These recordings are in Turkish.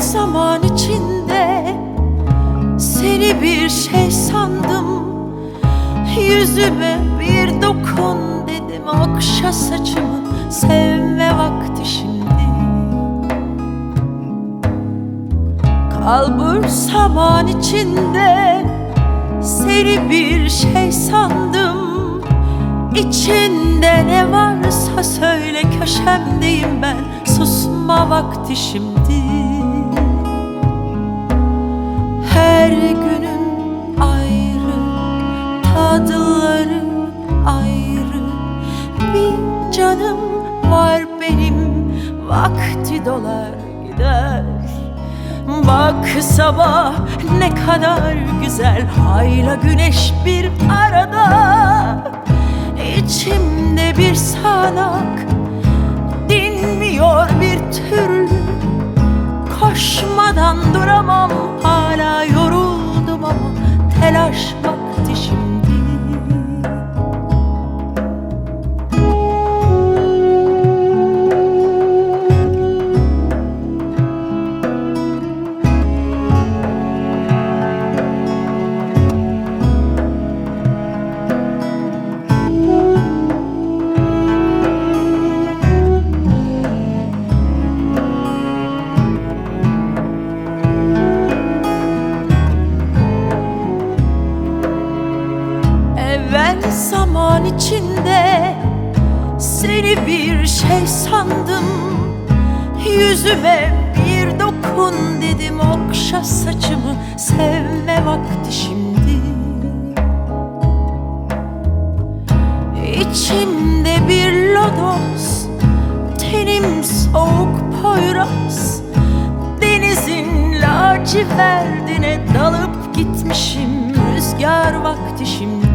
zaman içinde Seni bir şey sandım. Yüzüme bir dokun dedim Okşa saçımı. Sevme vakti şimdi. Kalbur zaman içinde Seni bir şey sandım. İçinde ne varsa söyle köşemdeyim ben. Susma vakti şimdi. Her günün ayrı Tadları ayrı. Bir canım var benim Vakti dolar gider. Bak sabah ne kadar güzel Ayla güneş bir arada. İçimde bir sanak elle hoche içinde Seni bir şey sandım. Yüzüme bir dokun dedim Okşa saçımı sevme vakti şimdi İçimde bir lodos Tenim soğuk poyraz. Denizin laciverdine dalıp gitmişim Rüzgar vakti şimdi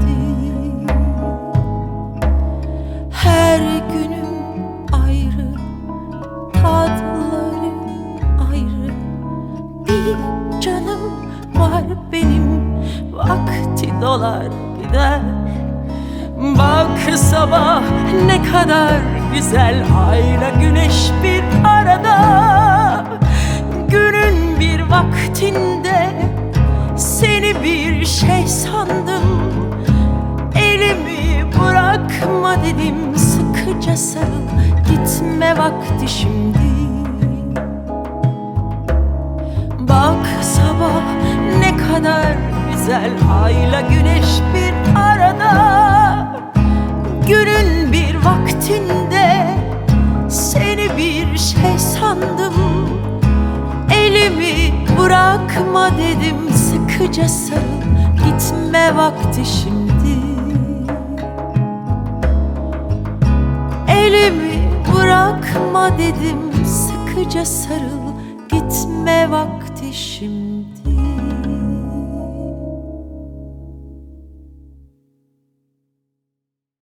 dolar gider. Bak sabah ne kadar güzel Ayla güneş bir arada. Günün bir vaktinde Seni bir şey sandım. Elimi bırakma dedim Sıkıca sarıl. Gitme vakti şimdi güzel Ayla güneş bir arada. Günün bir vaktinde Seni bir şey sandım. Elimi bırakma dedim Sıkıca sarıl gitme vakti şimdi. Elimi bırakma dedim Sıkıca sarıl gitme vakti şimdi